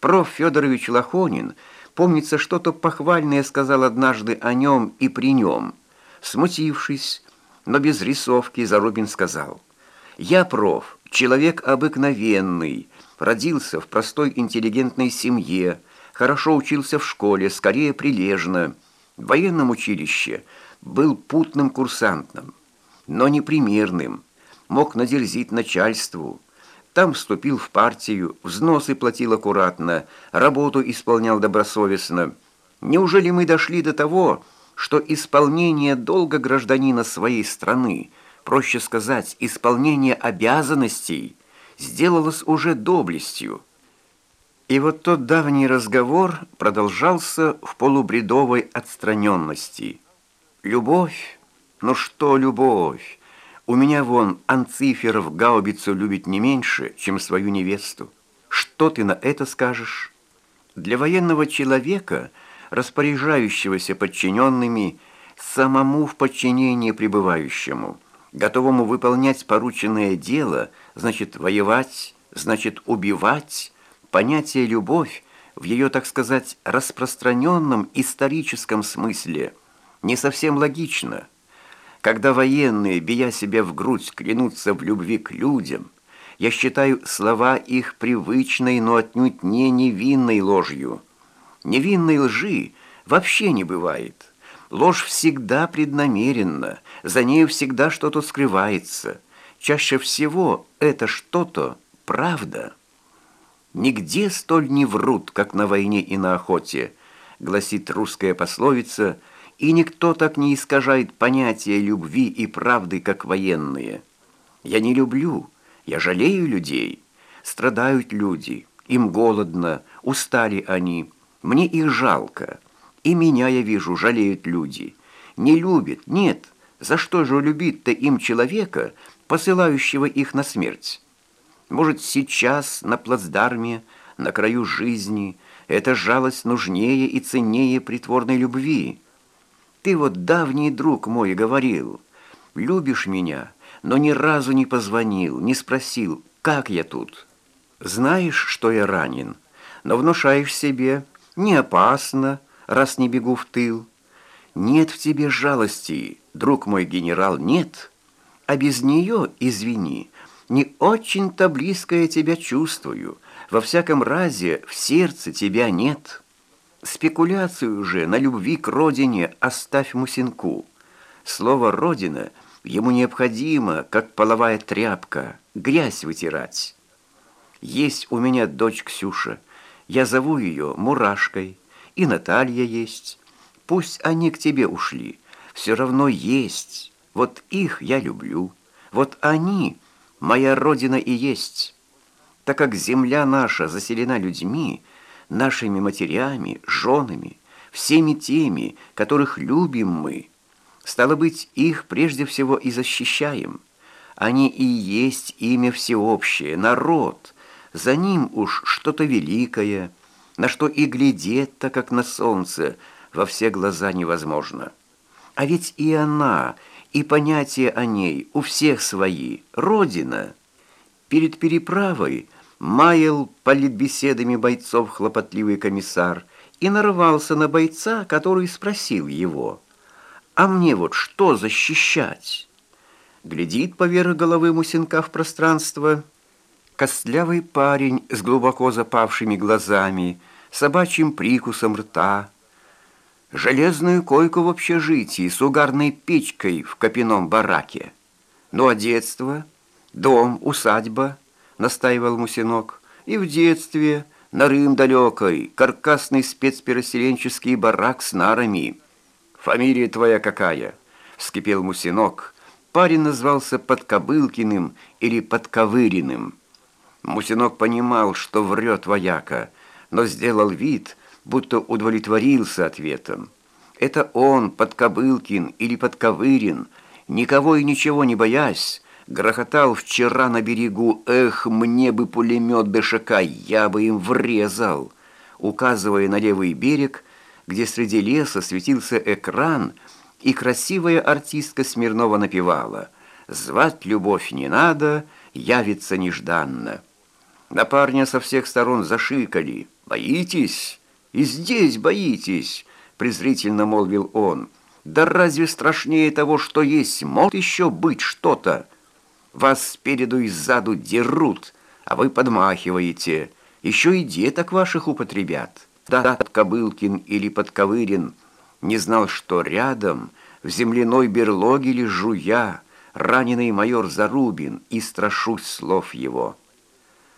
Проф. Федорович Лохонин, помнится, что-то похвальное сказал однажды о нем и при нем. Смутившись, но без рисовки, Зарубин сказал, «Я, проф, человек обыкновенный, родился в простой интеллигентной семье, хорошо учился в школе, скорее прилежно, в военном училище, был путным курсантом, но непримерным, мог надерзить начальству, там вступил в партию, взносы платил аккуратно, работу исполнял добросовестно. Неужели мы дошли до того, что исполнение долга гражданина своей страны, проще сказать, исполнение обязанностей, сделалось уже доблестью? И вот тот давний разговор продолжался в полубредовой отстраненности. «Любовь? Ну что любовь? У меня вон Анциферов гаубицу любит не меньше, чем свою невесту. Что ты на это скажешь? Для военного человека, распоряжающегося подчиненными, самому в подчинении пребывающему, готовому выполнять порученное дело, значит воевать, значит убивать, понятие «любовь» в ее, так сказать, распространенном историческом смысле не совсем логично – когда военные, бия себя в грудь, клянутся в любви к людям, я считаю слова их привычной, но отнюдь не невинной ложью. Невинной лжи вообще не бывает. Ложь всегда преднамеренна, за нею всегда что-то скрывается. Чаще всего это что-то правда. «Нигде столь не врут, как на войне и на охоте», гласит русская пословица – и никто так не искажает понятия любви и правды, как военные. Я не люблю, я жалею людей. Страдают люди, им голодно, устали они. Мне их жалко. И меня, я вижу, жалеют люди. Не любят, нет. За что же любить-то им человека, посылающего их на смерть? Может, сейчас на плацдарме, на краю жизни, эта жалость нужнее и ценнее притворной любви, ты вот давний друг мой говорил, любишь меня, но ни разу не позвонил, не спросил, как я тут. Знаешь, что я ранен, но внушаешь себе, не опасно, раз не бегу в тыл. Нет в тебе жалости, друг мой генерал, нет. А без нее, извини, не очень-то близко я тебя чувствую. Во всяком разе в сердце тебя нет». Спекуляцию же на любви к родине оставь Мусинку. Слово «родина» ему необходимо, как половая тряпка, грязь вытирать. Есть у меня дочь Ксюша, я зову ее Мурашкой, и Наталья есть. Пусть они к тебе ушли, все равно есть. Вот их я люблю, вот они, моя родина и есть. Так как земля наша заселена людьми, нашими матерями, женами, всеми теми, которых любим мы. Стало быть, их прежде всего и защищаем. Они и есть имя всеобщее, народ. За ним уж что-то великое, на что и глядеть-то, как на солнце, во все глаза невозможно. А ведь и она, и понятия о ней у всех свои, Родина. Перед переправой – маял политбеседами бойцов хлопотливый комиссар и нарвался на бойца, который спросил его, «А мне вот что защищать?» Глядит поверх головы Мусинка в пространство. Костлявый парень с глубоко запавшими глазами, собачьим прикусом рта, железную койку в общежитии с угарной печкой в копином бараке. Ну а детство, дом, усадьба — настаивал Мусинок. «И в детстве, на Рым далекой, каркасный спецпереселенческий барак с нарами». «Фамилия твоя какая?» — вскипел Мусинок. Парень назвался Подкобылкиным или Подковыриным. Мусинок понимал, что врет вояка, но сделал вид, будто удовлетворился ответом. Это он, Подкобылкин или Подковырин, никого и ничего не боясь, Грохотал вчера на берегу, эх, мне бы пулемет ДШК, я бы им врезал. Указывая на левый берег, где среди леса светился экран, и красивая артистка Смирнова напевала «Звать любовь не надо, явится нежданно». На парня со всех сторон зашикали. «Боитесь? И здесь боитесь!» — презрительно молвил он. «Да разве страшнее того, что есть, может еще быть что-то? Вас спереду и сзаду дерут, а вы подмахиваете. Еще и деток ваших употребят. Да, Кобылкин или Подковырин не знал, что рядом, в земляной берлоге лежу я, раненый майор Зарубин, и страшусь слов его».